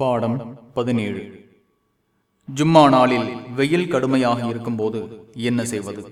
பாடம் பதினேழு. ஜும்மா நாளில் வெயில் கடுமையாக இருக்கும்போது என்ன செய்வது?